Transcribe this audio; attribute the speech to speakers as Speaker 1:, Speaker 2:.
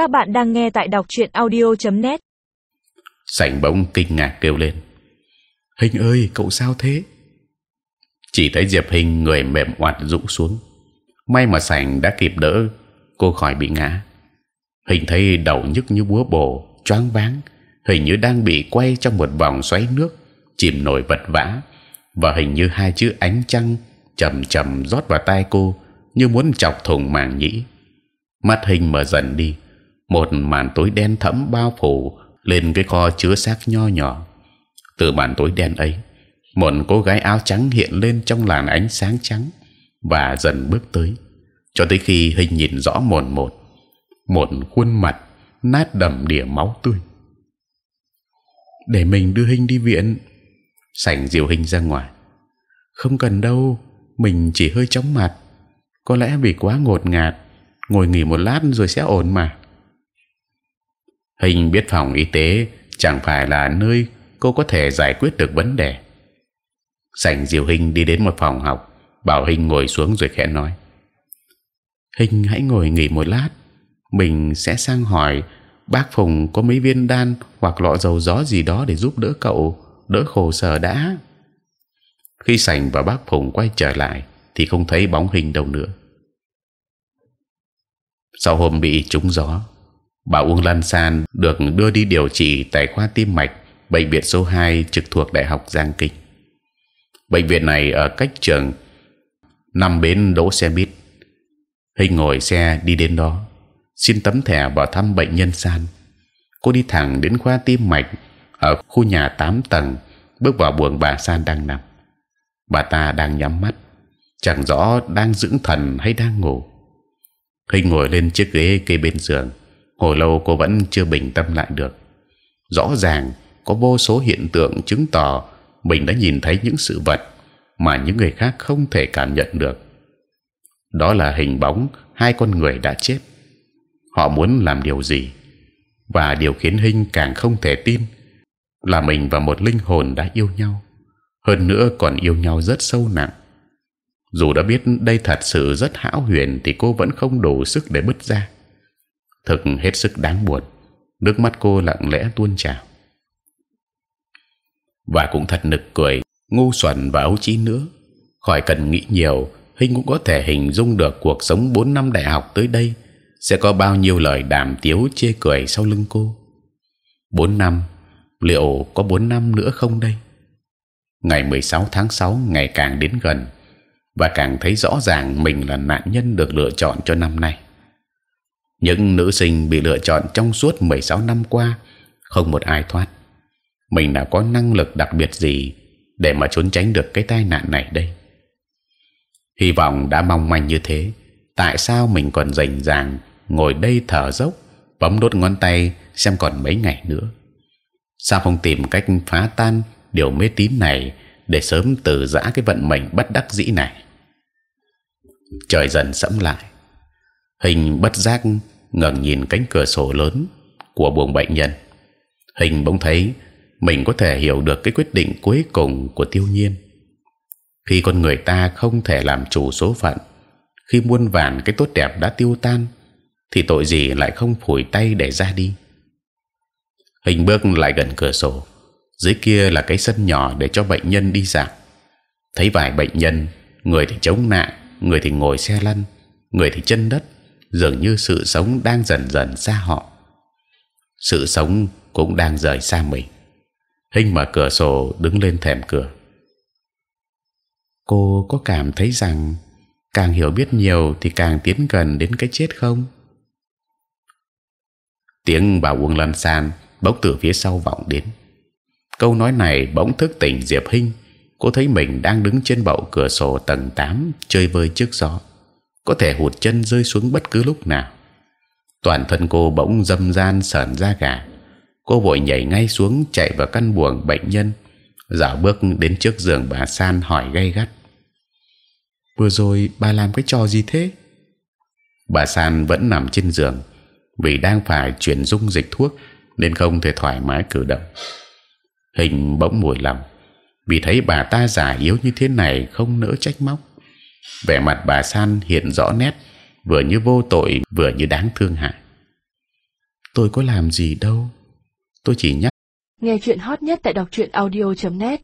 Speaker 1: Các bạn đang nghe tại đọc truyện audio.net.
Speaker 2: Sảnh bỗng kinh ngạc kêu lên: Hình ơi, cậu sao thế? Chỉ thấy Diệp Hình người mềm oặt rũ xuống. May mà Sảnh đã kịp đỡ cô khỏi bị ngã. Hình thấy đầu nhức như búa bổ, choáng váng, hình như đang bị quay trong một vòng xoáy nước, chìm nổi vật vã, và hình như hai chữ ánh trăng chậm chậm rót vào tai cô như muốn chọc thủng màng nhĩ. Mắt hình mở dần đi, một màn tối đen thẫm bao phủ lên cái kho chứa xác nho nhỏ. Từ màn tối đen ấy, một cô gái áo trắng hiện lên trong làn ánh sáng trắng và dần bước tới, cho tới khi hình nhìn rõ mồn một, một khuôn mặt nát đầm đìa máu tươi. Để mình đưa hình đi viện, sảnh diều hình ra ngoài. Không cần đâu, mình chỉ hơi chóng mặt. Có lẽ vì quá ngột ngạt, ngồi nghỉ một lát rồi sẽ ổn mà. Hình biết phòng y tế chẳng phải là nơi cô có thể giải quyết được vấn đề. Sảnh diều hình đi đến một phòng học, bảo hình ngồi xuống rồi khẽ nói: Hình hãy ngồi nghỉ một lát, mình sẽ sang hỏi bác phùng có mấy viên đan hoặc lọ dầu gió gì đó để giúp đỡ cậu đỡ khổ sở đã. Khi sành và bác phùng quay trở lại thì không thấy bóng hình đâu nữa. Sau hôm bị trúng gió, bà Uông Lan San được đưa đi điều trị tại khoa tim mạch bệnh viện số 2 trực thuộc Đại học Giang Kinh. Bệnh viện này ở cách trường năm bến đỗ xe buýt. Hình ngồi xe đi đến đó, xin tấm thẻ vào thăm bệnh nhân San. Cô đi thẳng đến khoa tim mạch ở khu nhà 8 tầng, bước vào buồng bà San đang nằm. Bà ta đang nhắm mắt, chẳng rõ đang dưỡng thần hay đang ngủ. Hình ngồi lên chiếc ghế kê bên giường, hồi lâu cô vẫn chưa bình tâm lại được. Rõ ràng có vô số hiện tượng chứng tỏ mình đã nhìn thấy những sự vật mà những người khác không thể cảm nhận được. Đó là hình bóng hai con người đã chết. Họ muốn làm điều gì? Và điều khiến Hinh càng không thể tin là mình và một linh hồn đã yêu nhau, hơn nữa còn yêu nhau rất sâu nặng. Dù đã biết đây thật sự rất hão huyền, thì cô vẫn không đủ sức để bứt ra thực hết sức đáng buồn, nước mắt cô lặng lẽ tuôn trào và cũng thật nực cười, ngu xuẩn và ấu trí nữa. khỏi cần nghĩ nhiều, hình cũng có thể hình dung được cuộc sống 4 năm đại học tới đây sẽ có bao nhiêu lời đàm tiếu chê cười sau lưng cô. 4 năm, liệu có 4 năm nữa không đây? Ngày 16 tháng 6 ngày càng đến gần và càng thấy rõ ràng mình là nạn nhân được lựa chọn cho năm nay. Những nữ sinh bị lựa chọn trong suốt 16 năm qua không một ai thoát mình đã có năng lực đặc biệt gì để mà trốn tránh được cái tai nạn này đây? Hy vọng đã mong manh như thế, tại sao mình còn rành ràng ngồi đây thở dốc, bấm đốt ngón tay xem còn mấy ngày nữa? Sao không tìm cách phá tan điều mê tín này để sớm từ giã cái vận mệnh bất đắc dĩ này? Trời dần sẫm lại, hình bất giác ngẩng nhìn cánh cửa sổ lớn của buồng bệnh nhân, hình bỗng thấy mình có thể hiểu được cái quyết định cuối cùng của tiêu nhiên. Khi con người ta không thể làm chủ số phận khi muôn vàn cái tốt đẹp đã tiêu tan thì tội gì lại không phủi tay để ra đi? Hình bước lại gần cửa sổ. Dưới kia là cái sân nhỏ để cho bệnh nhân đi dạo. Thấy vài bệnh nhân người thì chống nạn người thì ngồi xe lăn người thì chân đất dường như sự sống đang dần dần xa họ sự sống cũng đang rời xa mình Hinh mở cửa sổ đứng lên thèm cửa. Cô có cảm thấy rằng càng hiểu biết nhiều thì càng tiến gần đến cái chết không? Tiếng bà Uông Lan San bỗng từ phía sau vọng đến. Câu nói này bỗng thức tỉnh Diệp Hinh. Cô thấy mình đang đứng trên bậu cửa sổ tầng 8 chơi vơi trước gió, có thể hụt chân rơi xuống bất cứ lúc nào. Toàn thân cô bỗng dâm gian sờn da gà. Cô vội nhảy ngay xuống chạy vào căn buồng bệnh nhân. Dạo bước đến trước giường bà san hỏi gay gắt. Vừa rồi bà làm cái trò gì thế? Bà san vẫn nằm trên giường, vì đang phải chuyển dung dịch thuốc nên không thể thoải mái cử động. Hình bỗng mùi lòng, vì thấy bà ta già yếu như thế này không nỡ trách móc vẻ mặt bà san hiện rõ nét, vừa như vô tội, vừa như đáng thương hại. Tôi có làm gì đâu, tôi chỉ nhắc
Speaker 3: Nghe chuyện hot nhất tại đọc truyện audio.net